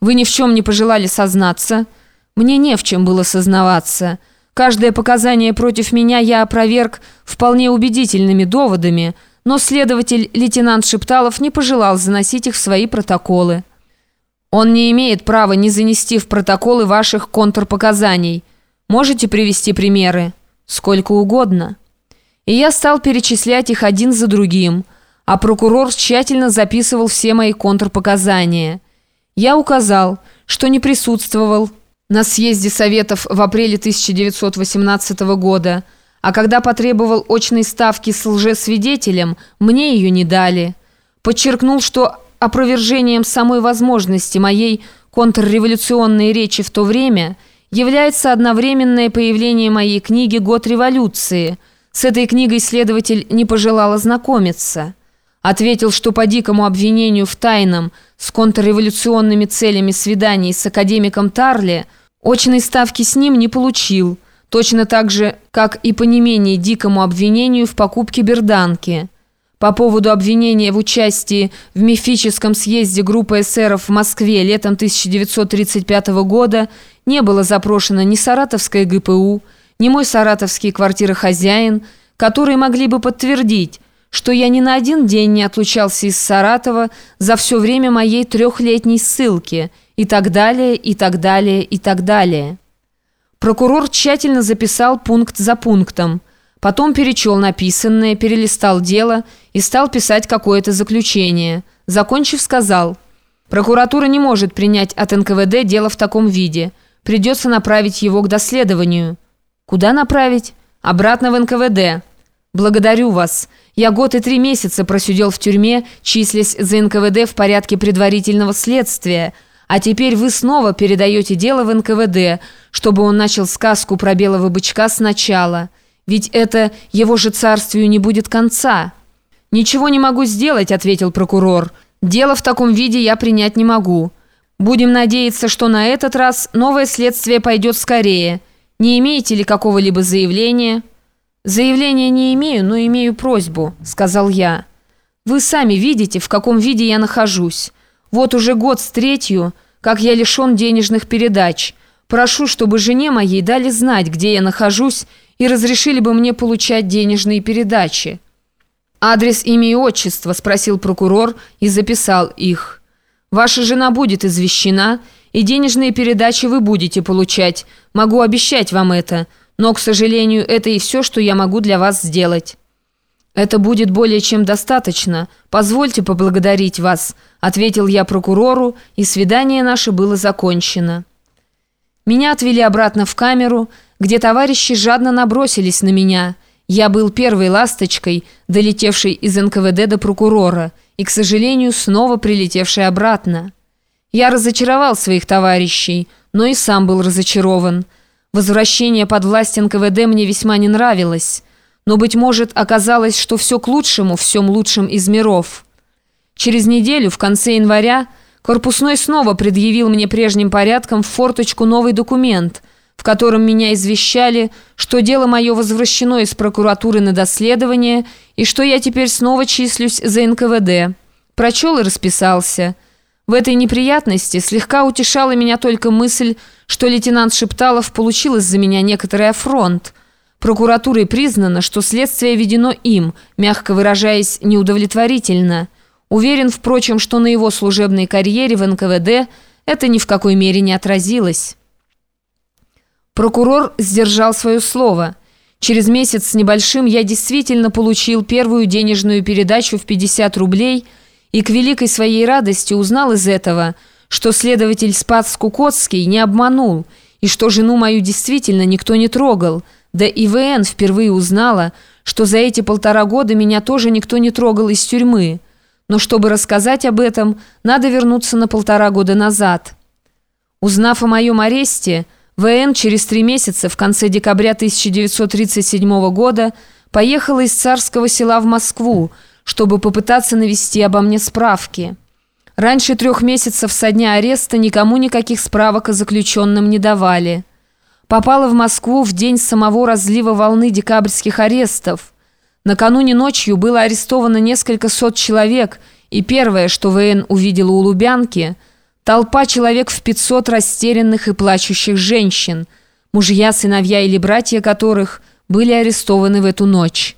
Вы ни в чем не пожелали сознаться?» «Мне не в чем было сознаваться. Каждое показание против меня я опроверг вполне убедительными доводами, но следователь лейтенант Шепталов не пожелал заносить их в свои протоколы». «Он не имеет права не занести в протоколы ваших контрпоказаний. Можете привести примеры?» «Сколько угодно». И я стал перечислять их один за другим, а прокурор тщательно записывал все мои контрпоказания. Я указал, что не присутствовал на съезде Советов в апреле 1918 года, а когда потребовал очной ставки с лжесвидетелем, мне ее не дали. Подчеркнул, что опровержением самой возможности моей контрреволюционной речи в то время является одновременное появление моей книги «Год революции», с этой книгой следователь не пожелал ознакомиться. Ответил, что по дикому обвинению в тайном с контрреволюционными целями свиданий с академиком Тарли очной ставки с ним не получил, точно так же, как и по не менее дикому обвинению в покупке берданки. По поводу обвинения в участии в мифическом съезде группы эсеров в Москве летом 1935 года не было запрошено ни Саратовская ГПУ, ни мой саратовский квартирохозяин, которые могли бы подтвердить, что я ни на один день не отлучался из Саратова за все время моей трехлетней ссылки и так далее, и так далее, и так далее. Прокурор тщательно записал пункт за пунктом, потом перечел написанное, перелистал дело и стал писать какое-то заключение. Закончив, сказал, «Прокуратура не может принять от НКВД дело в таком виде. Придется направить его к доследованию». Куда направить? Обратно в НКВД. Благодарю вас. Я год и три месяца просидел в тюрьме, числясь за НКВД в порядке предварительного следствия. А теперь вы снова передаете дело в НКВД, чтобы он начал сказку про белого бычка сначала. Ведь это его же царствию не будет конца. «Ничего не могу сделать», — ответил прокурор. «Дело в таком виде я принять не могу. Будем надеяться, что на этот раз новое следствие пойдет скорее». Не имеете ли какого-либо заявления?» «Заявления не имею, но имею просьбу», — сказал я. «Вы сами видите, в каком виде я нахожусь. Вот уже год с третью, как я лишен денежных передач. Прошу, чтобы жене моей дали знать, где я нахожусь, и разрешили бы мне получать денежные передачи». «Адрес, имя и отчество?» – спросил прокурор и записал их. «Ваша жена будет извещена, и денежные передачи вы будете получать. Могу обещать вам это. Но, к сожалению, это и все, что я могу для вас сделать». «Это будет более чем достаточно. Позвольте поблагодарить вас», — ответил я прокурору, и свидание наше было закончено. Меня отвели обратно в камеру, где товарищи жадно набросились на меня. Я был первой ласточкой, долетевшей из НКВД до прокурора, и, к сожалению, снова прилетевшей обратно. Я разочаровал своих товарищей, но и сам был разочарован. Возвращение под власть НКВД мне весьма не нравилось. Но, быть может, оказалось, что все к лучшему, всем лучшим из миров. Через неделю, в конце января, Корпусной снова предъявил мне прежним порядком в форточку новый документ, в котором меня извещали, что дело мое возвращено из прокуратуры на доследование и что я теперь снова числюсь за НКВД. Прочел и расписался – в этой неприятности слегка утешала меня только мысль, что лейтенант Шепталов получил из-за меня некоторый афронт. Прокуратурой признано, что следствие ведено им, мягко выражаясь, неудовлетворительно. Уверен, впрочем, что на его служебной карьере в НКВД это ни в какой мере не отразилось. Прокурор сдержал свое слово. Через месяц с небольшим я действительно получил первую денежную передачу в 50 рублей – и к великой своей радости узнал из этого, что следователь Спац Кукотский не обманул, и что жену мою действительно никто не трогал, да и ВН впервые узнала, что за эти полтора года меня тоже никто не трогал из тюрьмы. Но чтобы рассказать об этом, надо вернуться на полтора года назад. Узнав о моем аресте, ВН через три месяца, в конце декабря 1937 года, поехала из царского села в Москву, чтобы попытаться навести обо мне справки. Раньше трех месяцев со дня ареста никому никаких справок о заключенном не давали. Попала в Москву в день самого разлива волны декабрьских арестов. Накануне ночью было арестовано несколько сот человек, и первое, что ВН увидела у Лубянки, Толпа человек в 500 растерянных и плачущих женщин, мужья, сыновья или братья которых были арестованы в эту ночь.